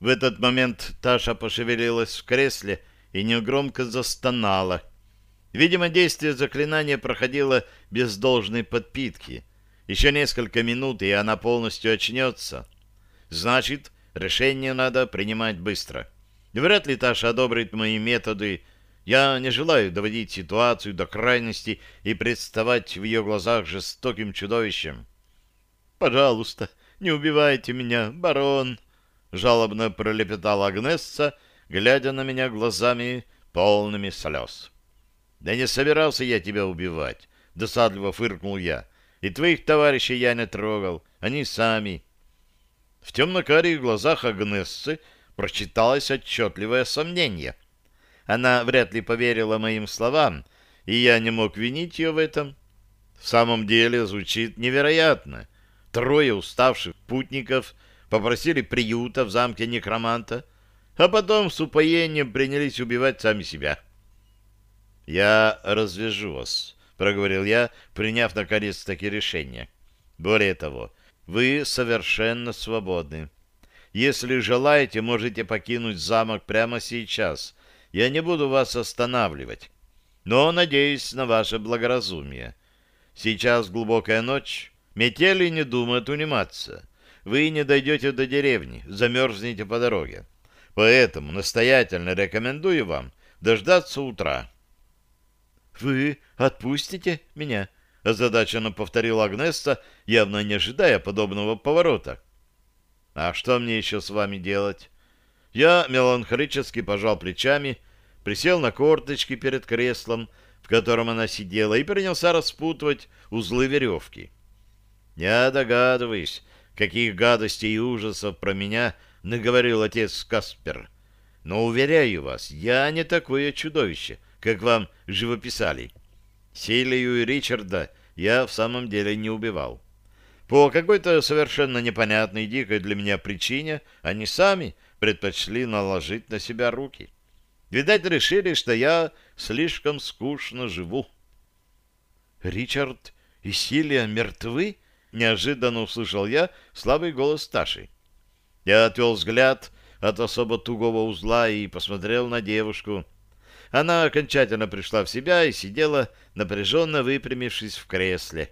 В этот момент Таша пошевелилась в кресле и негромко застонала. Видимо, действие заклинания проходило без должной подпитки. Еще несколько минут, и она полностью очнется. Значит, решение надо принимать быстро. Вряд ли Таша одобрит мои методы. Я не желаю доводить ситуацию до крайности и представать в ее глазах жестоким чудовищем. «Пожалуйста, не убивайте меня, барон!» — жалобно пролепетала Агнесса, глядя на меня глазами полными слез. «Да не собирался я тебя убивать!» — досадливо фыркнул я. «И твоих товарищей я не трогал, они сами». В темно-карих глазах Агнессы прочиталось отчетливое сомнение. Она вряд ли поверила моим словам, и я не мог винить ее в этом. В самом деле звучит невероятно. Трое уставших путников попросили приюта в замке некроманта, а потом с упоением принялись убивать сами себя. «Я развяжу вас», — проговорил я, приняв наконец-таки решение. «Более того, вы совершенно свободны. Если желаете, можете покинуть замок прямо сейчас. Я не буду вас останавливать, но надеюсь на ваше благоразумие. Сейчас глубокая ночь, метели не думают униматься. Вы не дойдете до деревни, замерзнете по дороге. Поэтому настоятельно рекомендую вам дождаться утра». «Вы отпустите меня?» — озадаченно повторила Агнеста, явно не ожидая подобного поворота. «А что мне еще с вами делать?» Я меланхолически пожал плечами, присел на корточки перед креслом, в котором она сидела, и принялся распутывать узлы веревки. Я догадываюсь, каких гадостей и ужасов про меня наговорил отец Каспер. Но, уверяю вас, я не такое чудовище, как вам живописали. Селию и Ричарда я в самом деле не убивал. По какой-то совершенно непонятной дикой для меня причине они сами предпочли наложить на себя руки. Видать, решили, что я слишком скучно живу. «Ричард и Силия мертвы?» — неожиданно услышал я слабый голос Таши. Я отвел взгляд от особо тугого узла и посмотрел на девушку — она окончательно пришла в себя и сидела, напряженно выпрямившись в кресле.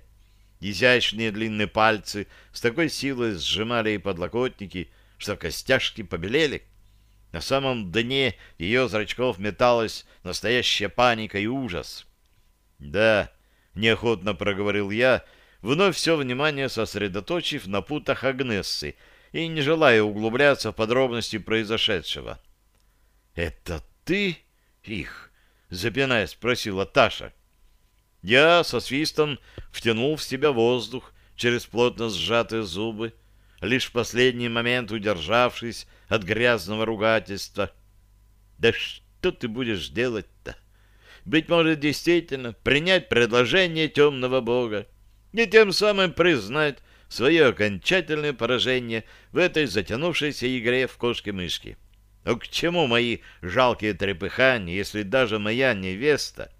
Изящные длинные пальцы с такой силой сжимали и подлокотники, что костяшки побелели. На самом дне ее зрачков металась настоящая паника и ужас. «Да», — неохотно проговорил я, вновь все внимание сосредоточив на путах Агнессы и не желая углубляться в подробности произошедшего. «Это ты?» их? — запинаясь, спросила Таша. Я со свистом втянул в себя воздух через плотно сжатые зубы, лишь в последний момент удержавшись от грязного ругательства. «Да что ты будешь делать-то? Быть может, действительно принять предложение темного бога и тем самым признать свое окончательное поражение в этой затянувшейся игре в кошки-мышки. Но к чему мои жалкие трепыхания, если даже моя невеста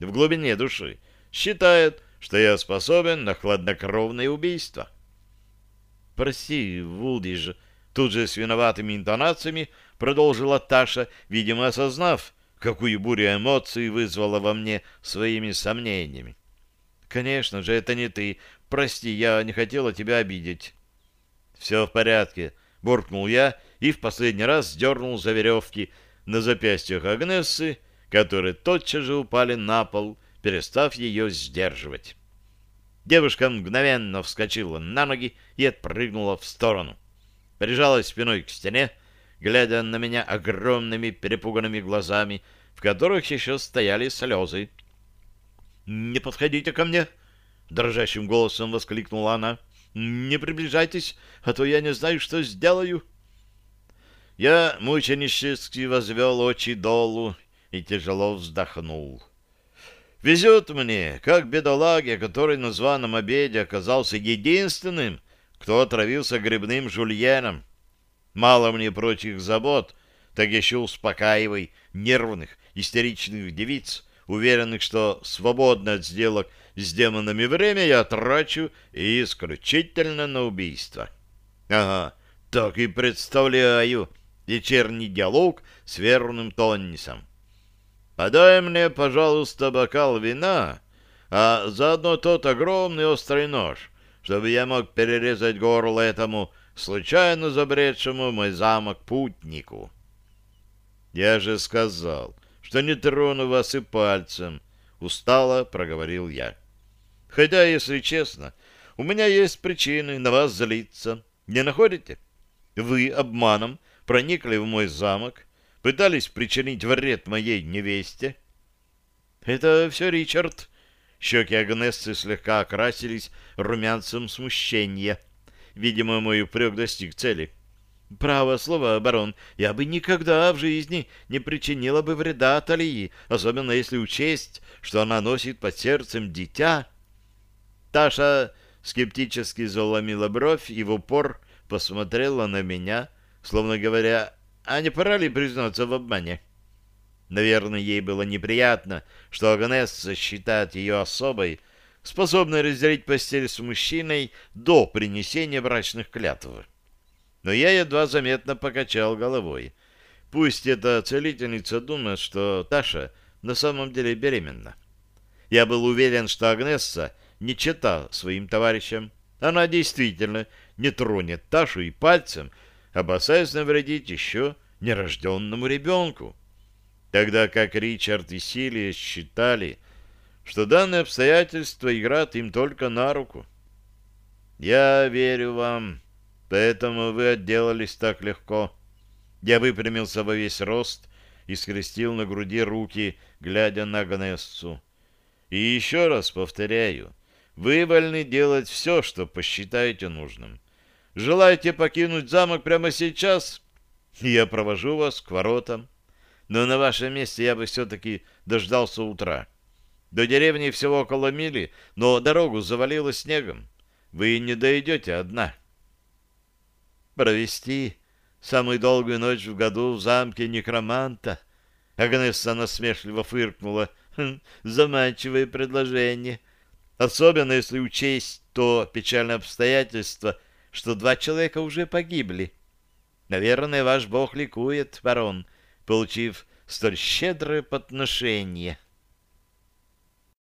в глубине души считает, что я способен на хладнокровное убийство? Прости, Вулдиж, тут же с виноватыми интонациями продолжила Таша, видимо, осознав, какую бурю эмоций вызвала во мне своими сомнениями. «Конечно же, это не ты. Прости, я не хотела тебя обидеть». «Все в порядке», — буркнул я и в последний раз сдернул за веревки на запястьях Агнессы, которые тотчас же упали на пол, перестав ее сдерживать. Девушка мгновенно вскочила на ноги и отпрыгнула в сторону. Прижалась спиной к стене, глядя на меня огромными перепуганными глазами, в которых еще стояли слезы. «Не подходите ко мне!» — дрожащим голосом воскликнула она. «Не приближайтесь, а то я не знаю, что сделаю». Я мученически возвел очи долу и тяжело вздохнул. Везет мне, как бедолаге, который на званом обеде оказался единственным, кто отравился грибным жульеном. Мало мне прочих забот, так еще успокаивай нервных, истеричных девиц, уверенных, что свободно от сделок с демонами время я трачу исключительно на убийство. Ага, так и представляю, вечерний диалог с верным Тоннисом. «Подай мне, пожалуйста, бокал вина, а заодно тот огромный острый нож, чтобы я мог перерезать горло этому случайно забредшему мой замок путнику». «Я же сказал, что не трону вас и пальцем», — устало проговорил я. «Хотя, если честно, у меня есть причины на вас злиться. Не находите? Вы обманом проникли в мой замок, пытались причинить вред моей невесте. Это все Ричард. Щеки Агнессы слегка окрасились румянцем смущения. Видимо, мой упрек достиг цели. Право слово, барон, я бы никогда в жизни не причинила бы вреда Талии, особенно если учесть, что она носит под сердцем дитя. Таша скептически заломила бровь и в упор посмотрела на меня, словно говоря, а не пора ли признаться в обмане? Наверное, ей было неприятно, что Агнесса считает ее особой, способной разделить постель с мужчиной до принесения брачных клятв. Но я едва заметно покачал головой. Пусть эта целительница думает, что Таша на самом деле беременна. Я был уверен, что Агнесса не чета своим товарищам. Она действительно не тронет Ташу и пальцем, опасаясь навредить еще нерожденному ребенку. Тогда как Ричард и Силия считали, что данное обстоятельство играет им только на руку. «Я верю вам, поэтому вы отделались так легко». Я выпрямился во весь рост и скрестил на груди руки, глядя на Гнессу. И еще раз повторяю, вы вольны делать все, что посчитаете нужным. Желаете покинуть замок прямо сейчас? Я провожу вас к воротам. Но на вашем месте я бы все-таки дождался утра. До деревни всего около мили, но дорогу завалило снегом. Вы не дойдете одна. Провести самую долгую ночь в году в замке некроманта. Агнесса насмешливо фыркнула. Хм, заманчивое предложение. — Особенно если учесть то печальное обстоятельство, что два человека уже погибли. Наверное, ваш бог ликует, барон, получив столь щедрое подношение.